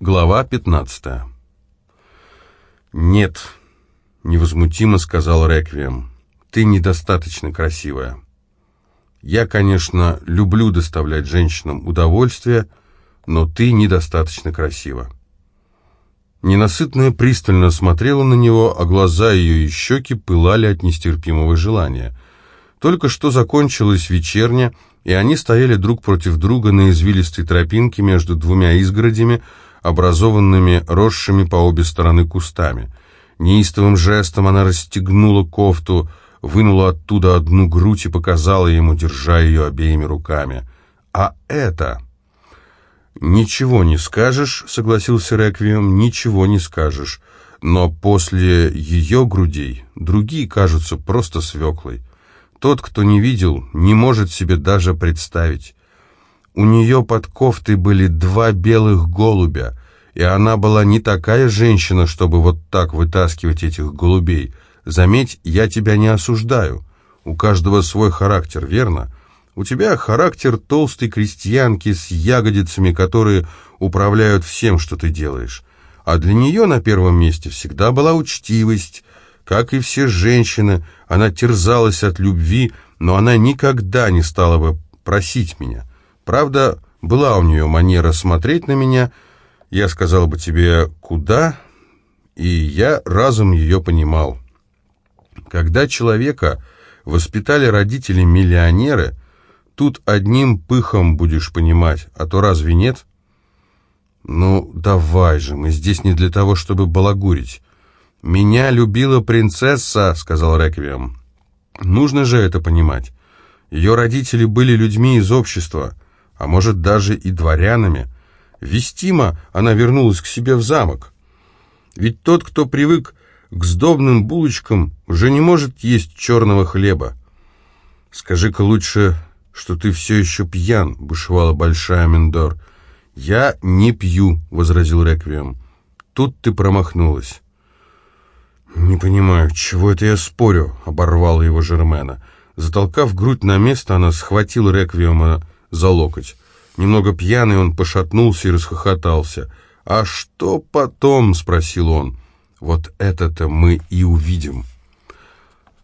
Глава 15 «Нет», — невозмутимо сказал Реквием, — «ты недостаточно красивая. Я, конечно, люблю доставлять женщинам удовольствие, но ты недостаточно красива». Ненасытная пристально смотрела на него, а глаза ее и щеки пылали от нестерпимого желания. Только что закончилась вечерня, и они стояли друг против друга на извилистой тропинке между двумя изгородями, образованными росшими по обе стороны кустами. Неистовым жестом она расстегнула кофту, вынула оттуда одну грудь и показала ему, держа ее обеими руками. «А это...» «Ничего не скажешь», — согласился Реквием, — «ничего не скажешь. Но после ее грудей другие кажутся просто свеклой. Тот, кто не видел, не может себе даже представить. У нее под кофтой были два белых голубя, и она была не такая женщина, чтобы вот так вытаскивать этих голубей. Заметь, я тебя не осуждаю. У каждого свой характер, верно? У тебя характер толстой крестьянки с ягодицами, которые управляют всем, что ты делаешь. А для нее на первом месте всегда была учтивость. Как и все женщины, она терзалась от любви, но она никогда не стала бы просить меня. Правда, была у нее манера смотреть на меня, я сказал бы тебе «куда?», и я разум ее понимал. Когда человека воспитали родители-миллионеры, тут одним пыхом будешь понимать, а то разве нет? Ну, давай же, мы здесь не для того, чтобы балагурить. «Меня любила принцесса», — сказал Реквием. «Нужно же это понимать. Ее родители были людьми из общества» а может даже и дворянами. Вестимо она вернулась к себе в замок. Ведь тот, кто привык к сдобным булочкам, уже не может есть черного хлеба. «Скажи-ка лучше, что ты все еще пьян», — бушевала Большая Мендор. «Я не пью», — возразил Реквием. «Тут ты промахнулась». «Не понимаю, чего это я спорю?» — оборвала его Жермена. Затолкав грудь на место, она схватила Реквиема за локоть. Немного пьяный он пошатнулся и расхохотался. «А что потом?» — спросил он. «Вот это-то мы и увидим».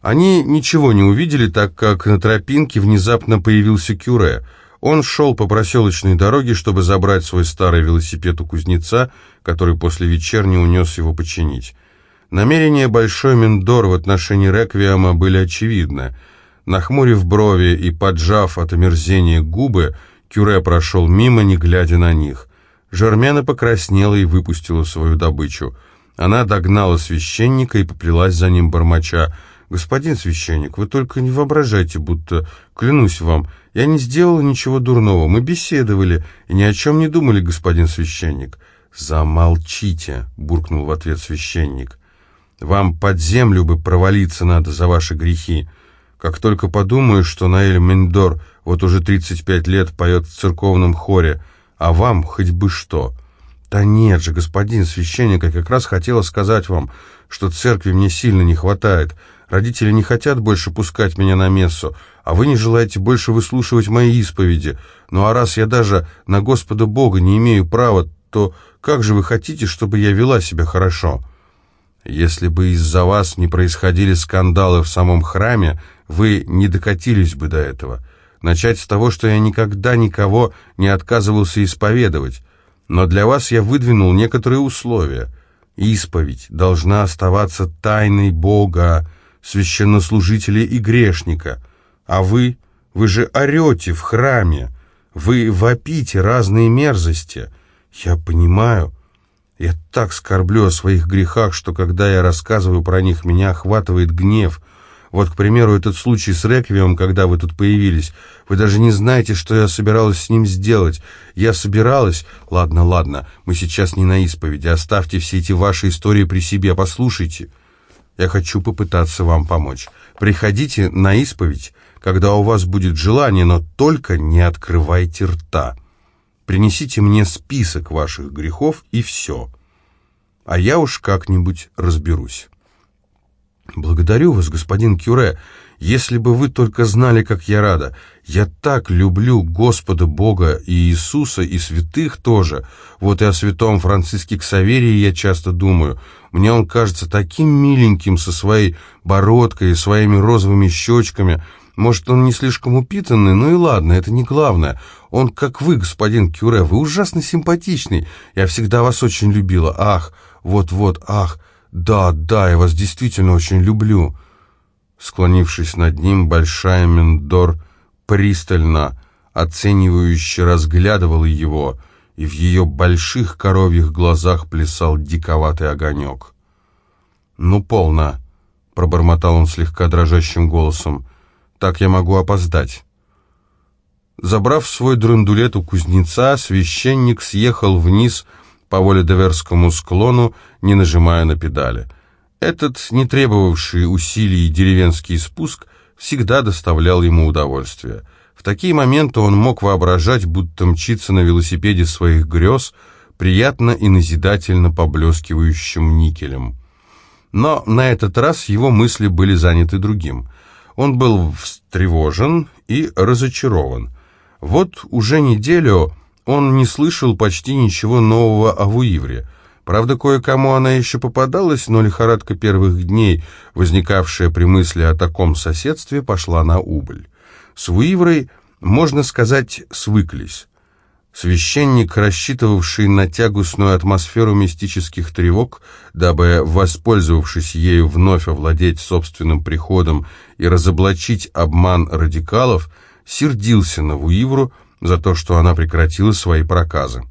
Они ничего не увидели, так как на тропинке внезапно появился Кюре. Он шел по проселочной дороге, чтобы забрать свой старый велосипед у кузнеца, который после вечерни унес его починить. Намерения Большой Мендор в отношении Реквиама были очевидны — Нахмурив брови и поджав от омерзения губы, Кюре прошел мимо, не глядя на них. Жермена покраснела и выпустила свою добычу. Она догнала священника и поплелась за ним бормоча. «Господин священник, вы только не воображайте, будто, клянусь вам, я не сделала ничего дурного. Мы беседовали и ни о чем не думали, господин священник». «Замолчите», — буркнул в ответ священник. «Вам под землю бы провалиться надо за ваши грехи». Как только подумаю, что Наэль Мендор вот уже 35 лет поет в церковном хоре, а вам хоть бы что. Да нет же, господин священник, я как раз хотела сказать вам, что церкви мне сильно не хватает. Родители не хотят больше пускать меня на мессу, а вы не желаете больше выслушивать мои исповеди. Ну а раз я даже на Господа Бога не имею права, то как же вы хотите, чтобы я вела себя хорошо?» Если бы из-за вас не происходили скандалы в самом храме, вы не докатились бы до этого. Начать с того, что я никогда никого не отказывался исповедовать. Но для вас я выдвинул некоторые условия. Исповедь должна оставаться тайной Бога, священнослужителя и грешника. А вы, вы же орете в храме, вы вопите разные мерзости. Я понимаю, я так скорблю о своих грехах, что когда я рассказываю про них, меня охватывает гнев. Вот, к примеру, этот случай с Реквием, когда вы тут появились. Вы даже не знаете, что я собиралась с ним сделать. Я собиралась... Ладно, ладно, мы сейчас не на исповеди. Оставьте все эти ваши истории при себе. Послушайте. Я хочу попытаться вам помочь. Приходите на исповедь, когда у вас будет желание, но только не открывайте рта». Принесите мне список ваших грехов и все. А я уж как-нибудь разберусь. Благодарю вас, господин Кюре. Если бы вы только знали, как я рада. Я так люблю Господа Бога и Иисуса, и святых тоже. Вот и о святом Франциске Ксаверии я часто думаю. Мне он кажется таким миленьким со своей бородкой и своими розовыми щечками. Может, он не слишком упитанный, ну и ладно, это не главное. Он как вы, господин Кюре, вы ужасно симпатичный. Я всегда вас очень любила. Ах, вот-вот, ах, да, да, я вас действительно очень люблю». Склонившись над ним, большая Мендор пристально, оценивающе разглядывала его, и в ее больших коровьих глазах плясал диковатый огонек. «Ну, полно!» — пробормотал он слегка дрожащим голосом. «Так я могу опоздать». Забрав свой драндулет у кузнеца, священник съехал вниз по Воле-Деверскому склону, не нажимая на педали. Этот, не требовавший усилий деревенский спуск, всегда доставлял ему удовольствие. В такие моменты он мог воображать, будто мчится на велосипеде своих грез, приятно и назидательно поблескивающим никелем. Но на этот раз его мысли были заняты другим. Он был встревожен и разочарован. Вот уже неделю он не слышал почти ничего нового о Вуивре. Правда, кое-кому она еще попадалась, но лихорадка первых дней, возникавшая при мысли о таком соседстве, пошла на убыль. С Уиврой, можно сказать, свыклись. Священник, рассчитывавший на тягостную атмосферу мистических тревог, дабы, воспользовавшись ею, вновь овладеть собственным приходом и разоблачить обман радикалов, сердился на Вуивру за то, что она прекратила свои проказы.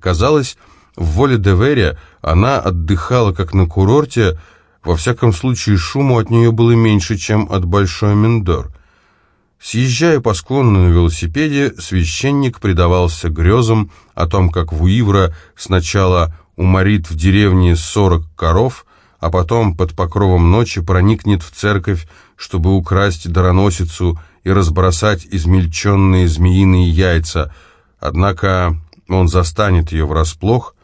Казалось, в воле Деверия она отдыхала как на курорте, во всяком случае шуму от нее было меньше, чем от Большой Мендор. Съезжая по склону на велосипеде, священник предавался грезам о том, как Вуивра сначала уморит в деревне сорок коров, а потом под покровом ночи проникнет в церковь, чтобы украсть дароносицу и разбросать измельченные змеиные яйца. Однако он застанет ее врасплох,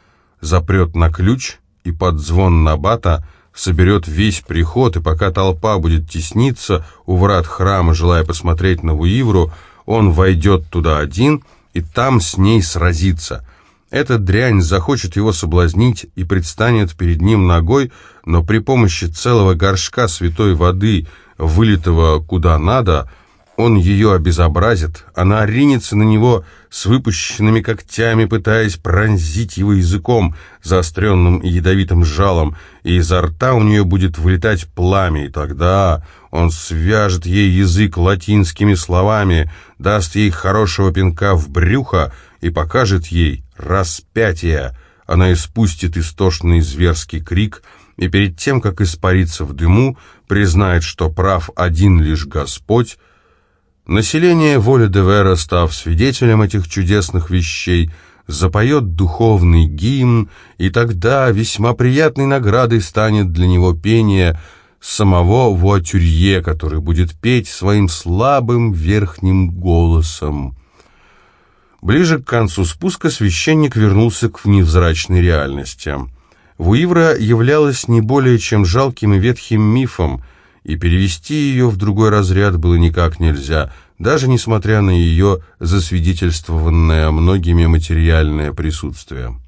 запрет на ключ и под звон набата соберет весь приход, и пока толпа будет тесниться у врат храма, желая посмотреть на Вуивру, он войдет туда один и там с ней сразится. Эта дрянь захочет его соблазнить и предстанет перед ним ногой, но при помощи целого горшка святой воды, вылитого куда надо, он ее обезобразит, она ринется на него с выпущенными когтями, пытаясь пронзить его языком, заостренным и ядовитым жалом, и изо рта у нее будет вылетать пламя, и тогда он свяжет ей язык латинскими словами, даст ей хорошего пинка в брюхо и покажет ей распятие. Она испустит истошный зверский крик — и перед тем, как испариться в дыму, признает, что прав один лишь Господь, Население воли Девера, став свидетелем этих чудесных вещей, запоет духовный гимн, и тогда весьма приятной наградой станет для него пение самого Вуатюрье, который будет петь своим слабым верхним голосом. Ближе к концу спуска священник вернулся к невзрачной реальности. Вуивра являлась не более чем жалким и ветхим мифом – и перевести ее в другой разряд было никак нельзя, даже несмотря на ее засвидетельствованное многими материальное присутствие.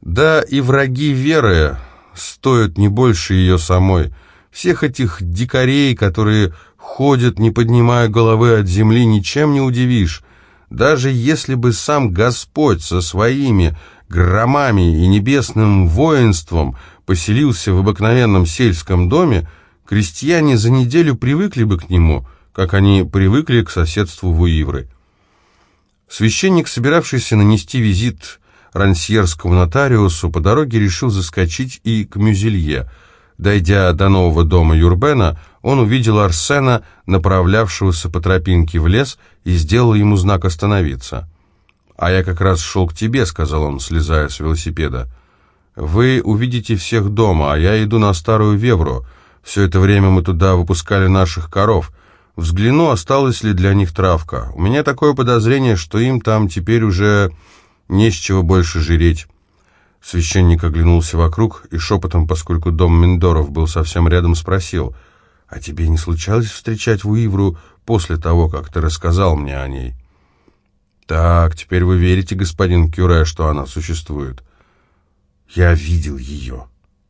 Да, и враги веры стоят не больше ее самой. Всех этих дикарей, которые ходят, не поднимая головы от земли, ничем не удивишь. Даже если бы сам Господь со своими громами и небесным воинством поселился в обыкновенном сельском доме, Крестьяне за неделю привыкли бы к нему, как они привыкли к соседству Вуивры. Священник, собиравшийся нанести визит рансьерскому нотариусу, по дороге решил заскочить и к Мюзелье. Дойдя до нового дома Юрбена, он увидел Арсена, направлявшегося по тропинке в лес, и сделал ему знак остановиться. «А я как раз шел к тебе», — сказал он, слезая с велосипеда. «Вы увидите всех дома, а я иду на Старую Вевру. Все это время мы туда выпускали наших коров. Взгляну, осталась ли для них травка. У меня такое подозрение, что им там теперь уже не с чего больше жреть. Священник оглянулся вокруг и шепотом, поскольку дом Миндоров был совсем рядом, спросил, А тебе не случалось встречать Вуивру после того, как ты рассказал мне о ней? Так, теперь вы верите, господин Кюре, что она существует? Я видел ее.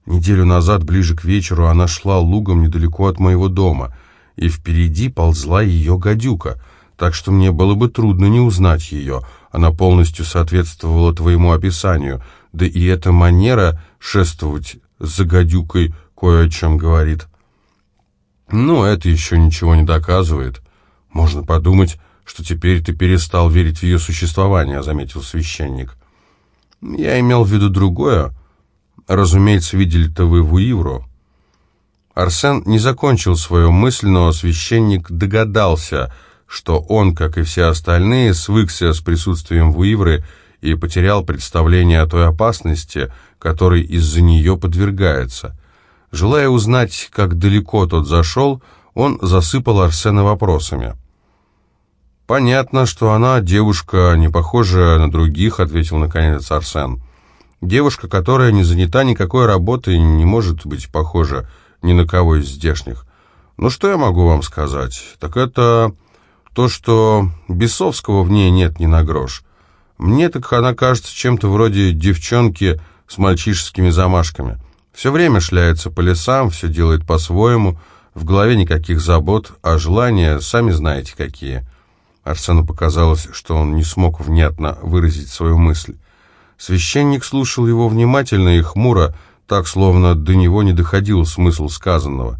Неделю назад, ближе к вечеру, она шла лугом недалеко от моего дома, и впереди ползла ее гадюка, так что мне было бы трудно не узнать ее. Она полностью соответствовала твоему описанию, да и эта манера шествовать за гадюкой кое о чем говорит. Но это еще ничего не доказывает. Можно подумать, что теперь ты перестал верить в ее существование, заметил священник. Я имел в виду другое. Разумеется, видели-то вы Вуивру. Арсен не закончил свою мысль, но священник догадался, что он, как и все остальные, свыкся с присутствием Вуивры и потерял представление о той опасности, которой из-за нее подвергается. Желая узнать, как далеко тот зашел, он засыпал Арсена вопросами. «Понятно, что она девушка, не похожая на других», — ответил наконец Арсен. «Девушка, которая не занята никакой работой, не может быть похожа ни на кого из здешних. Ну что я могу вам сказать? Так это то, что Бесовского в ней нет ни на грош. Мне так она кажется чем-то вроде девчонки с мальчишескими замашками». Все время шляется по лесам, все делает по-своему, в голове никаких забот, а желания, сами знаете, какие. Арсену показалось, что он не смог внятно выразить свою мысль. Священник слушал его внимательно и хмуро, так, словно до него не доходил смысл сказанного.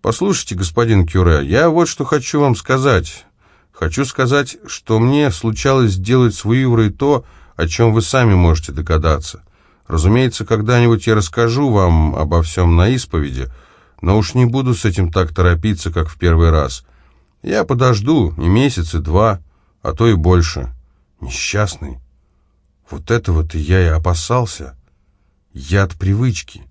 «Послушайте, господин Кюре, я вот что хочу вам сказать. Хочу сказать, что мне случалось делать с Уиврой то, о чем вы сами можете догадаться. Разумеется, когда-нибудь я расскажу вам обо всем на исповеди, но уж не буду с этим так торопиться, как в первый раз. Я подожду и месяц, и два, а то и больше. Несчастный. Вот этого-то я и опасался. Яд привычки.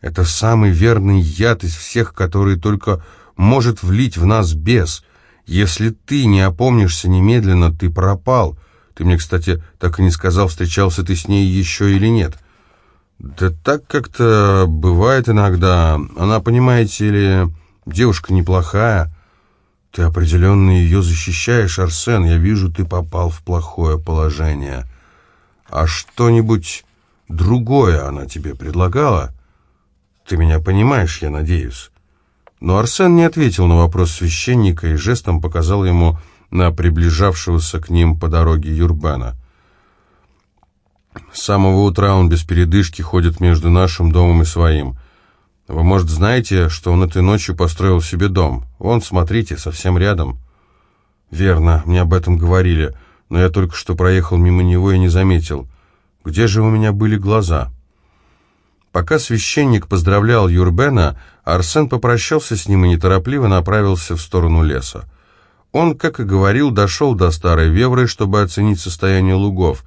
Это самый верный яд из всех, который только может влить в нас бес. Если ты не опомнишься немедленно, ты пропал — ты мне, кстати, так и не сказал, встречался ты с ней еще или нет. Да так как-то бывает иногда. Она, понимаете ли, девушка неплохая. Ты определенно ее защищаешь, Арсен. Я вижу, ты попал в плохое положение. А что-нибудь другое она тебе предлагала? Ты меня понимаешь, я надеюсь. Но Арсен не ответил на вопрос священника и жестом показал ему на приближавшегося к ним по дороге Юрбена. С самого утра он без передышки ходит между нашим домом и своим. Вы, может, знаете, что он этой ночью построил себе дом? Вон, смотрите, совсем рядом. Верно, мне об этом говорили, но я только что проехал мимо него и не заметил. Где же у меня были глаза?» Пока священник поздравлял Юрбена, Арсен попрощался с ним и неторопливо направился в сторону леса. Он, как и говорил, дошел до старой вевры, чтобы оценить состояние лугов.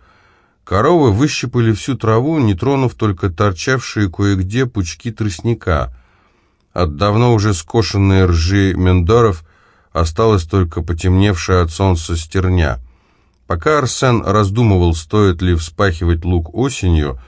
Коровы выщипали всю траву, не тронув только торчавшие кое-где пучки тростника. От давно уже скошенной ржи мендоров осталась только потемневшая от солнца стерня. Пока Арсен раздумывал, стоит ли вспахивать лук осенью,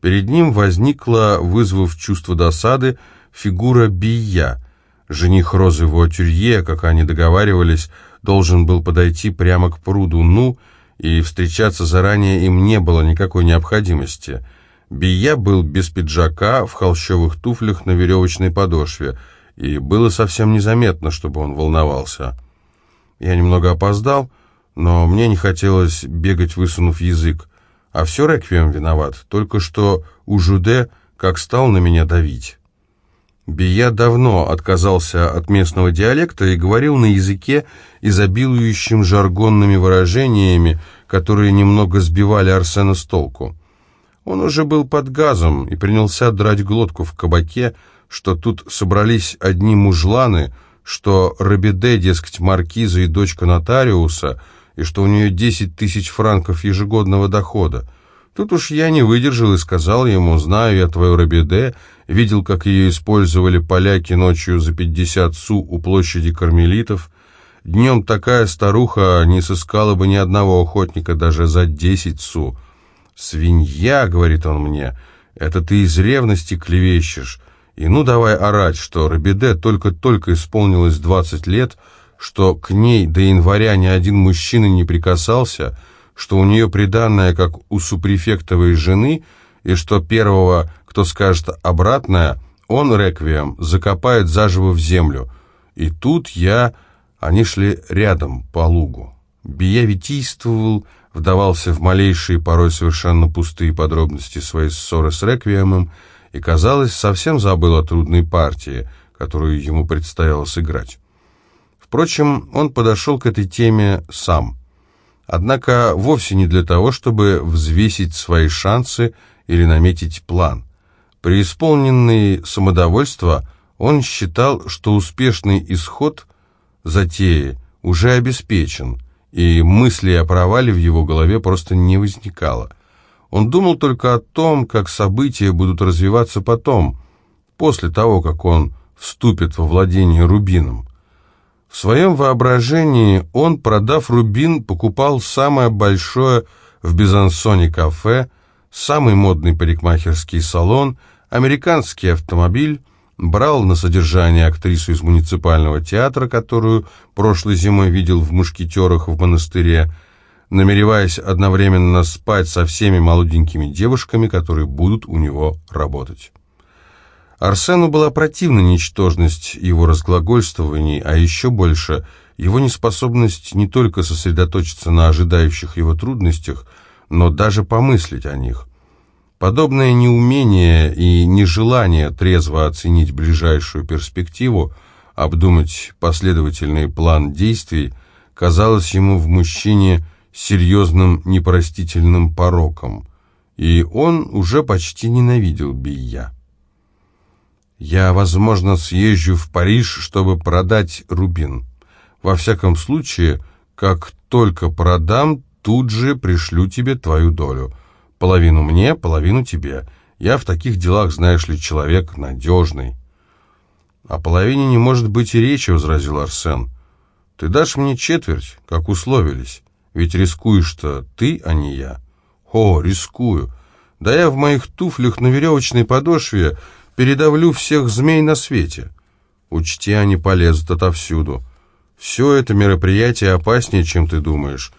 перед ним возникла, вызвав чувство досады, фигура Бия — Жених Розы Вуатюрье, как они договаривались, должен был подойти прямо к пруду Ну, и встречаться заранее им не было никакой необходимости. Бия был без пиджака, в холщовых туфлях на веревочной подошве, и было совсем незаметно, чтобы он волновался. Я немного опоздал, но мне не хотелось бегать, высунув язык. А все Реквием виноват, только что у Жуде как стал на меня давить. Бия давно отказался от местного диалекта и говорил на языке, изобилующим жаргонными выражениями, которые немного сбивали Арсена с толку. Он уже был под газом и принялся драть глотку в кабаке, что тут собрались одни мужланы, что Рабиде, дескать, маркиза и дочка нотариуса, и что у нее 10 тысяч франков ежегодного дохода. Тут уж я не выдержал и сказал ему, знаю я твою Рабиде, видел, как ее использовали поляки ночью за 50 су у площади кармелитов. Днем такая старуха не сыскала бы ни одного охотника даже за 10 су. «Свинья», — говорит он мне, — «это ты из ревности клевещешь, И ну давай орать, что Рабиде только-только исполнилось 20 лет, что к ней до января ни один мужчина не прикасался, что у нее приданное, как у супрефектовой жены, и что первого, кто скажет обратное, он, реквием, закопает заживо в землю. И тут я... Они шли рядом, по лугу. Бия витийствовал, вдавался в малейшие, порой совершенно пустые подробности своей ссоры с реквиемом и, казалось, совсем забыл о трудной партии, которую ему предстояло сыграть. Впрочем, он подошел к этой теме сам. Однако вовсе не для того, чтобы взвесить свои шансы или наметить план. При исполненной самодовольства он считал, что успешный исход затеи уже обеспечен, и мысли о провале в его голове просто не возникало. Он думал только о том, как события будут развиваться потом, после того, как он вступит во владение рубином. В своем воображении он, продав рубин, покупал самое большое в Безансоне кафе, самый модный парикмахерский салон, американский автомобиль, брал на содержание актрису из муниципального театра, которую прошлой зимой видел в «Мушкетерах» в монастыре, намереваясь одновременно спать со всеми молоденькими девушками, которые будут у него работать. Арсену была противна ничтожность его разглагольствований, а еще больше его неспособность не только сосредоточиться на ожидающих его трудностях, но даже помыслить о них. Подобное неумение и нежелание трезво оценить ближайшую перспективу, обдумать последовательный план действий, казалось ему в мужчине серьезным непростительным пороком, и он уже почти ненавидел Бия. Я, возможно, съезжу в Париж, чтобы продать рубин. Во всяком случае, как только продам, тут же пришлю тебе твою долю. Половину мне, половину тебе. Я в таких делах, знаешь ли, человек надежный». «О половине не может быть и речи», — возразил Арсен. «Ты дашь мне четверть, как условились. Ведь рискуешь-то ты, а не я». «О, рискую. Да я в моих туфлях на веревочной подошве передавлю всех змей на свете. Учти, они полезут отовсюду. Все это мероприятие опаснее, чем ты думаешь.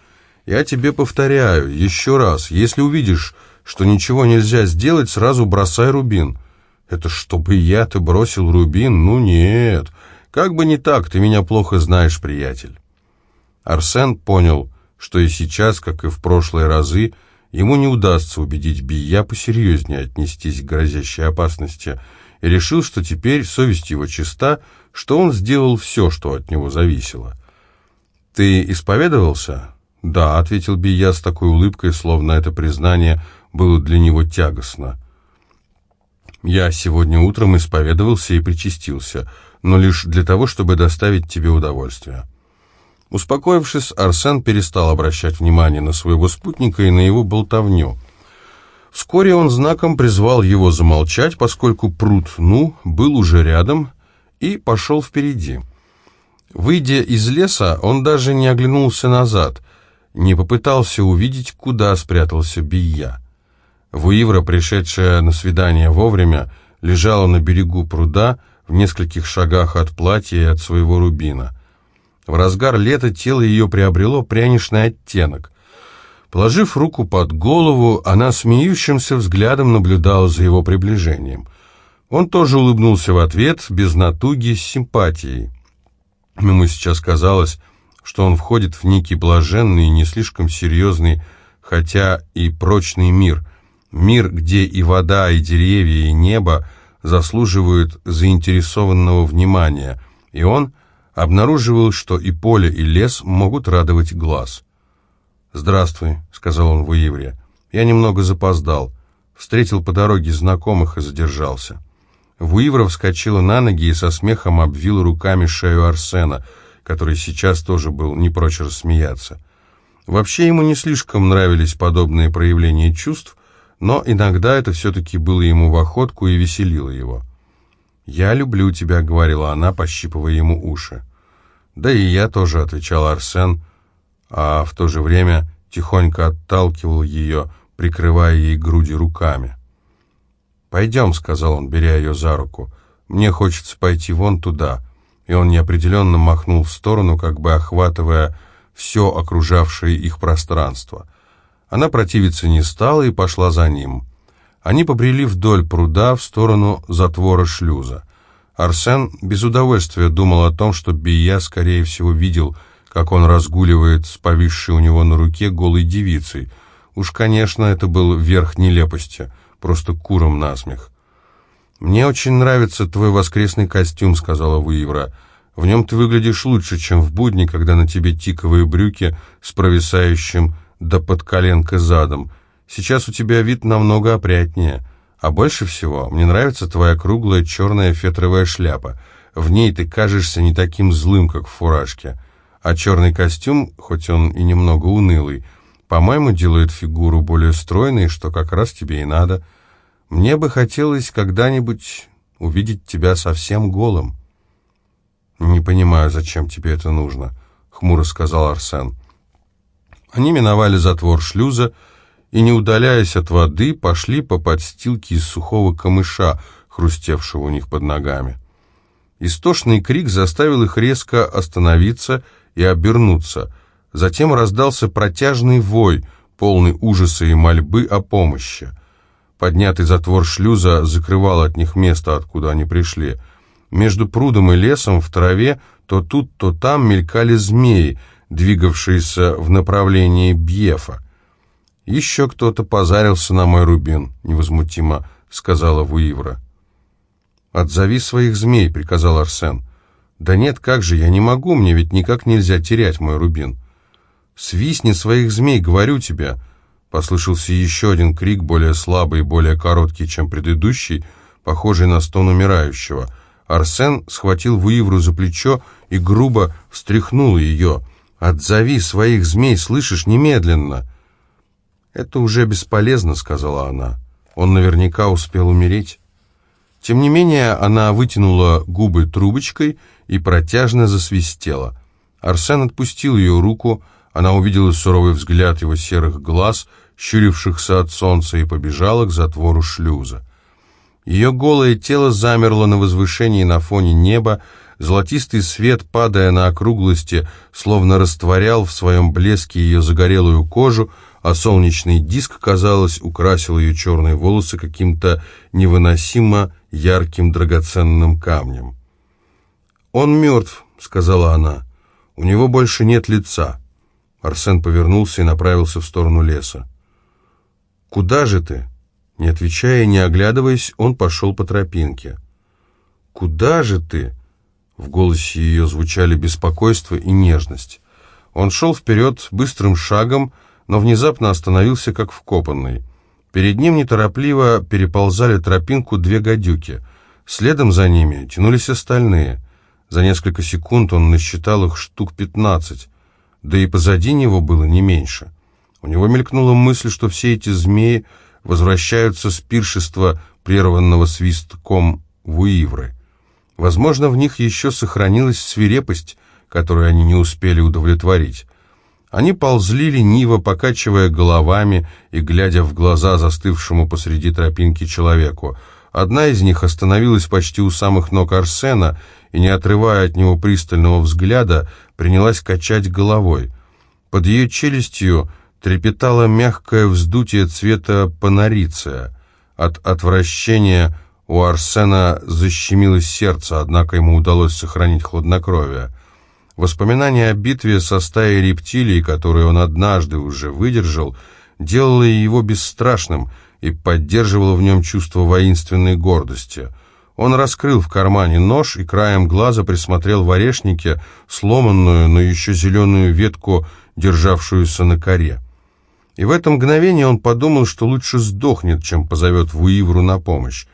Я тебе повторяю, еще раз, если увидишь, что ничего нельзя сделать, сразу бросай рубин. Это чтобы я-то бросил рубин? Ну нет, как бы не так, ты меня плохо знаешь, приятель. Арсен понял, что и сейчас, как и в прошлые разы, Ему не удастся убедить Бия посерьезнее отнестись к грозящей опасности, и решил, что теперь совесть его чиста, что он сделал все, что от него зависело. «Ты исповедовался?» «Да», — ответил Бия с такой улыбкой, словно это признание было для него тягостно. «Я сегодня утром исповедовался и причастился, но лишь для того, чтобы доставить тебе удовольствие». Успокоившись, Арсен перестал обращать внимание на своего спутника и на его болтовню. Вскоре он знаком призвал его замолчать, поскольку пруд Ну был уже рядом и пошел впереди. Выйдя из леса, он даже не оглянулся назад, не попытался увидеть, куда спрятался Бия. Вуивра, пришедшая на свидание вовремя, лежала на берегу пруда в нескольких шагах от платья и от своего рубина. В разгар лета тело ее приобрело пряничный оттенок. Положив руку под голову, она смеющимся взглядом наблюдала за его приближением. Он тоже улыбнулся в ответ, без натуги, с симпатией. Ему сейчас казалось, что он входит в некий блаженный не слишком серьезный, хотя и прочный мир. Мир, где и вода, и деревья, и небо заслуживают заинтересованного внимания, и он обнаруживал, что и поле, и лес могут радовать глаз. «Здравствуй», — сказал он в Уивре. «Я немного запоздал. Встретил по дороге знакомых и задержался». Вуивра вскочила на ноги и со смехом обвил руками шею Арсена, который сейчас тоже был не прочь рассмеяться. Вообще ему не слишком нравились подобные проявления чувств, но иногда это все-таки было ему в охотку и веселило его. «Я люблю тебя», — говорила она, пощипывая ему уши. «Да и я тоже», — отвечал Арсен, а в то же время тихонько отталкивал ее, прикрывая ей груди руками. «Пойдем», — сказал он, беря ее за руку, Мне хочется пойти вон туда». И он неопределенно махнул в сторону, как бы охватывая все окружавшее их пространство. Она противиться не стала и пошла за ним. Они побрели вдоль пруда в сторону затвора шлюза. Арсен без удовольствия думал о том, что Бия, скорее всего, видел, как он разгуливает с повисшей у него на руке голой девицей. Уж, конечно, это был верх нелепости, просто куром насмех. «Мне очень нравится твой воскресный костюм», — сказала Вуивра. «В нем ты выглядишь лучше, чем в будни, когда на тебе тиковые брюки с провисающим до подколенка задом. Сейчас у тебя вид намного опрятнее. А больше всего мне нравится твоя круглая черная фетровая шляпа. В ней ты кажешься не таким злым, как в фуражке. А черный костюм, хоть он и немного унылый, по-моему, делает фигуру более стройной, что как раз тебе и надо. Мне бы хотелось когда-нибудь увидеть тебя совсем голым». «Не понимаю, зачем тебе это нужно», — хмуро сказал Арсен. Они миновали затвор шлюза и, не удаляясь от воды, пошли по подстилке из сухого камыша, хрустевшего у них под ногами. Истошный крик заставил их резко остановиться и обернуться. Затем раздался протяжный вой, полный ужаса и мольбы о помощи. Поднятый затвор шлюза закрывал от них место, откуда они пришли. Между прудом и лесом в траве то тут, то там мелькали змеи, двигавшиеся в направлении Бьефа. «Еще кто-то позарился на мой рубин», — невозмутимо сказала Вуивра. «Отзови своих змей», — приказал Арсен. «Да нет, как же, я не могу, мне ведь никак нельзя терять мой рубин». «Свистни своих змей, говорю тебе», — послышался еще один крик, более слабый и более короткий, чем предыдущий, похожий на стон умирающего. Арсен схватил Вуивру за плечо и грубо встряхнул ее. «Отзови своих змей, слышишь, немедленно!» «Это уже бесполезно», — сказала она. «Он наверняка успел умереть». Тем не менее, она вытянула губы трубочкой и протяжно засвистела. Арсен отпустил ее руку, она увидела суровый взгляд его серых глаз, щурившихся от солнца, и побежала к затвору шлюза. Ее голое тело замерло на возвышении на фоне неба, золотистый свет, падая на округлости, словно растворял в своем блеске ее загорелую кожу, а солнечный диск, казалось, украсил ее черные волосы каким-то невыносимо ярким драгоценным камнем. «Он мертв», — сказала она. «У него больше нет лица». Арсен повернулся и направился в сторону леса. «Куда же ты?» Не отвечая и не оглядываясь, он пошел по тропинке. «Куда же ты?» В голосе ее звучали беспокойство и нежность. Он шел вперед быстрым шагом, но внезапно остановился как вкопанный. Перед ним неторопливо переползали тропинку две гадюки. Следом за ними тянулись остальные. За несколько секунд он насчитал их штук пятнадцать, да и позади него было не меньше. У него мелькнула мысль, что все эти змеи возвращаются с пиршества, прерванного свистком Вуивры. Возможно, в них еще сохранилась свирепость, которую они не успели удовлетворить. Они ползли лениво, покачивая головами и глядя в глаза застывшему посреди тропинки человеку. Одна из них остановилась почти у самых ног Арсена и, не отрывая от него пристального взгляда, принялась качать головой. Под ее челюстью трепетало мягкое вздутие цвета панориция. От отвращения у Арсена защемилось сердце, однако ему удалось сохранить хладнокровие. Воспоминание о битве со стаей рептилий, которую он однажды уже выдержал, делало его бесстрашным и поддерживало в нем чувство воинственной гордости. Он раскрыл в кармане нож и краем глаза присмотрел в орешнике сломанную, но еще зеленую ветку, державшуюся на коре. И в это мгновение он подумал, что лучше сдохнет, чем позовет Вуивру на помощь.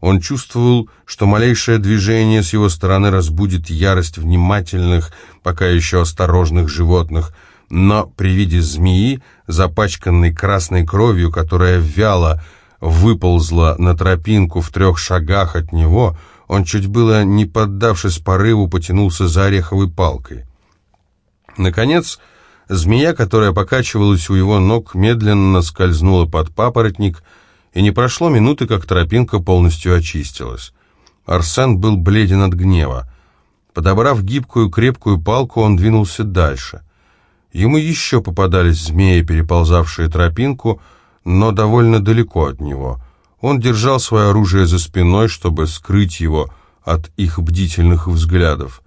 Он чувствовал, что малейшее движение с его стороны разбудит ярость внимательных, пока еще осторожных животных, но при виде змеи, запачканной красной кровью, которая вяло выползла на тропинку в трех шагах от него, он чуть было не поддавшись порыву потянулся за ореховой палкой. Наконец, змея, которая покачивалась у его ног, медленно скользнула под папоротник — и не прошло минуты, как тропинка полностью очистилась. Арсен был бледен от гнева. Подобрав гибкую крепкую палку, он двинулся дальше. Ему еще попадались змеи, переползавшие тропинку, но довольно далеко от него. Он держал свое оружие за спиной, чтобы скрыть его от их бдительных взглядов.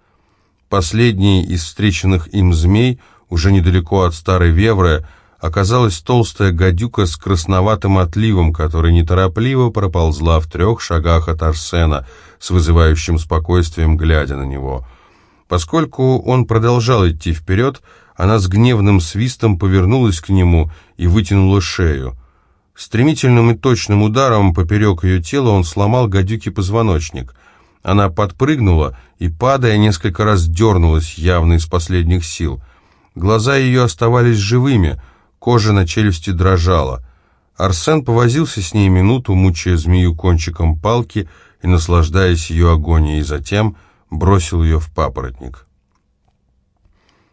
Последний из встреченных им змей, уже недалеко от старой Вевры, оказалась толстая гадюка с красноватым отливом, которая неторопливо проползла в трех шагах от Арсена, с вызывающим спокойствием глядя на него. Поскольку он продолжал идти вперед, она с гневным свистом повернулась к нему и вытянула шею. Стремительным и точным ударом поперек ее тела он сломал гадюке позвоночник. Она подпрыгнула и, падая, несколько раз дернулась, явно из последних сил. Глаза ее оставались живыми, кожа на челюсти дрожала. Арсен повозился с ней минуту, мучая змею кончиком палки и наслаждаясь ее агонией, затем бросил ее в папоротник.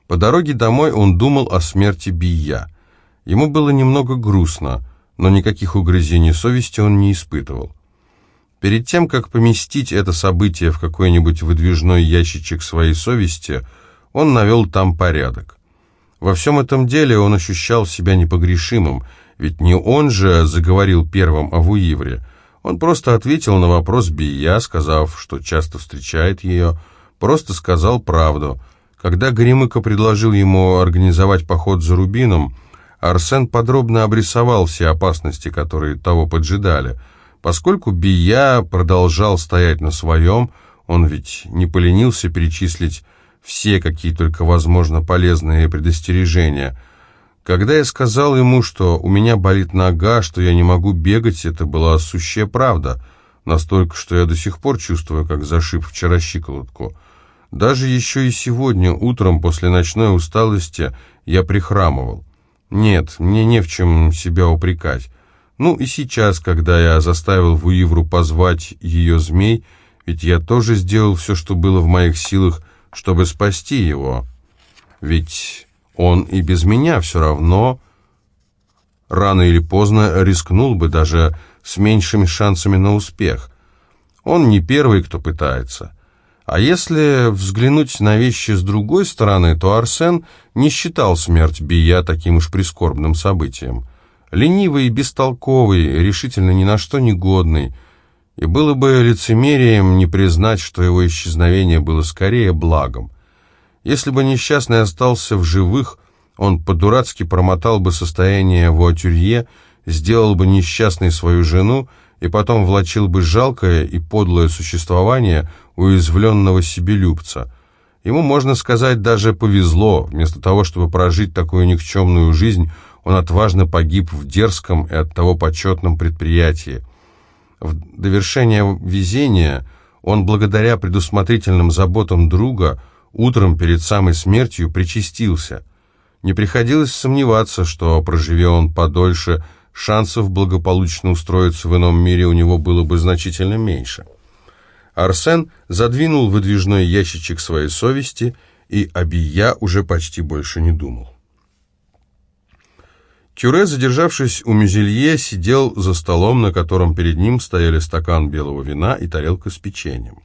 По дороге домой он думал о смерти Бия. Ему было немного грустно, но никаких угрызений совести он не испытывал. Перед тем, как поместить это событие в какой-нибудь выдвижной ящичек своей совести, он навел там порядок. Во всем этом деле он ощущал себя непогрешимым, ведь не он же заговорил первым о Вуивре. Он просто ответил на вопрос Бия, сказав, что часто встречает ее, просто сказал правду – когда Горемыка предложил ему организовать поход за Рубином, Арсен подробно обрисовал все опасности, которые того поджидали. Поскольку Бия продолжал стоять на своем, он ведь не поленился перечислить все, какие только возможно полезные предостережения. Когда я сказал ему, что у меня болит нога, что я не могу бегать, это была сущая правда, настолько, что я до сих пор чувствую, как зашиб вчера щиколотку. Даже еще и сегодня утром после ночной усталости я прихрамывал. Нет, мне не в чем себя упрекать. Ну и сейчас, когда я заставил Вуивру позвать ее змей, ведь я тоже сделал все, что было в моих силах, чтобы спасти его. Ведь он и без меня все равно рано или поздно рискнул бы даже с меньшими шансами на успех. Он не первый, кто пытается. А если взглянуть на вещи с другой стороны, то Арсен не считал смерть Бия таким уж прискорбным событием. Ленивый и бестолковый, решительно ни на что не годный. И было бы лицемерием не признать, что его исчезновение было скорее благом. Если бы несчастный остался в живых, он по-дурацки промотал бы состояние в Атюрье, сделал бы несчастной свою жену и потом влачил бы жалкое и подлое существование уязвленного себелюбца. Ему, можно сказать, даже повезло. Вместо того, чтобы прожить такую никчемную жизнь, он отважно погиб в дерзком и оттого почетном предприятии. В довершение везения он, благодаря предусмотрительным заботам друга, утром перед самой смертью причастился. Не приходилось сомневаться, что, проживе он подольше, шансов благополучно устроиться в ином мире у него было бы значительно меньше. Арсен задвинул выдвижной ящичек своей совести, и Абия уже почти больше не думал. Кюре, задержавшись у Мюзелье, сидел за столом, на котором перед ним стояли стакан белого вина и тарелка с печеньем.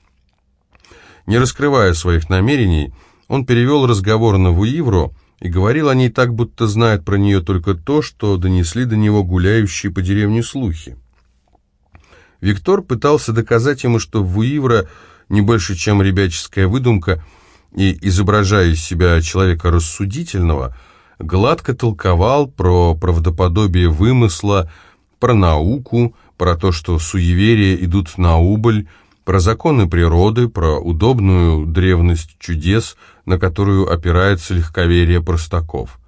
Не раскрывая своих намерений, он перевел разговор на Вуивру, и говорил о ней так, будто знает про нее только то, что донесли до него гуляющие по деревне слухи. Виктор пытался доказать ему, что Вуивра не больше, чем ребяческая выдумка, и, изображая из себя человека рассудительного, гладко толковал про правдоподобие вымысла, про науку, про то, что суеверия идут на убыль, про законы природы, про удобную древность чудес, на которую опирается легковерие простаков.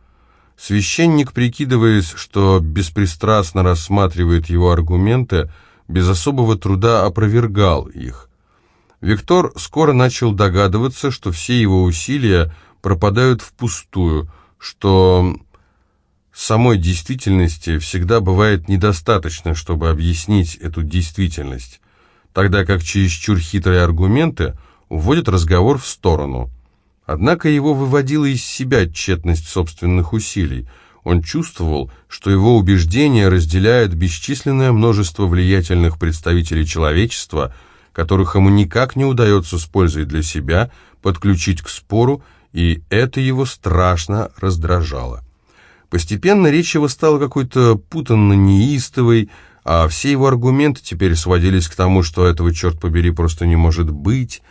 Священник, прикидываясь, что беспристрастно рассматривает его аргументы, без особого труда опровергал их. Виктор скоро начал догадываться, что все его усилия пропадают впустую, что самой действительности всегда бывает недостаточно, чтобы объяснить эту действительность тогда как чересчур хитрые аргументы уводят разговор в сторону. Однако его выводила из себя тщетность собственных усилий. Он чувствовал, что его убеждения разделяют бесчисленное множество влиятельных представителей человечества, которых ему никак не удается с пользой для себя подключить к спору, и это его страшно раздражало. Постепенно речь его стала какой-то путанно-неистовой, а все его аргументы теперь сводились к тому, что этого, черт побери, просто не может быть.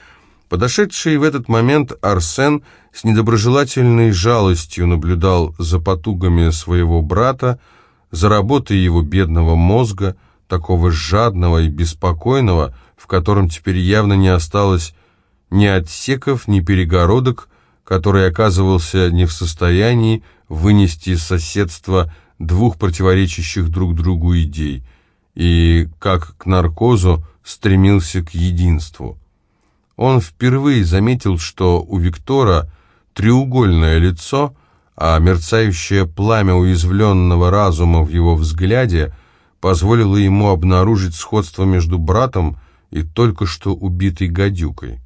Подошедший в этот момент Арсен с недоброжелательной жалостью наблюдал за потугами своего брата, за работой его бедного мозга, такого жадного и беспокойного, в котором теперь явно не осталось ни отсеков, ни перегородок, который оказывался не в состоянии вынести из соседства двух противоречащих друг другу идей и, как к наркозу, стремился к единству. Он впервые заметил, что у Виктора треугольное лицо, а мерцающее пламя уязвленного разума в его взгляде позволило ему обнаружить сходство между братом и только что убитой гадюкой.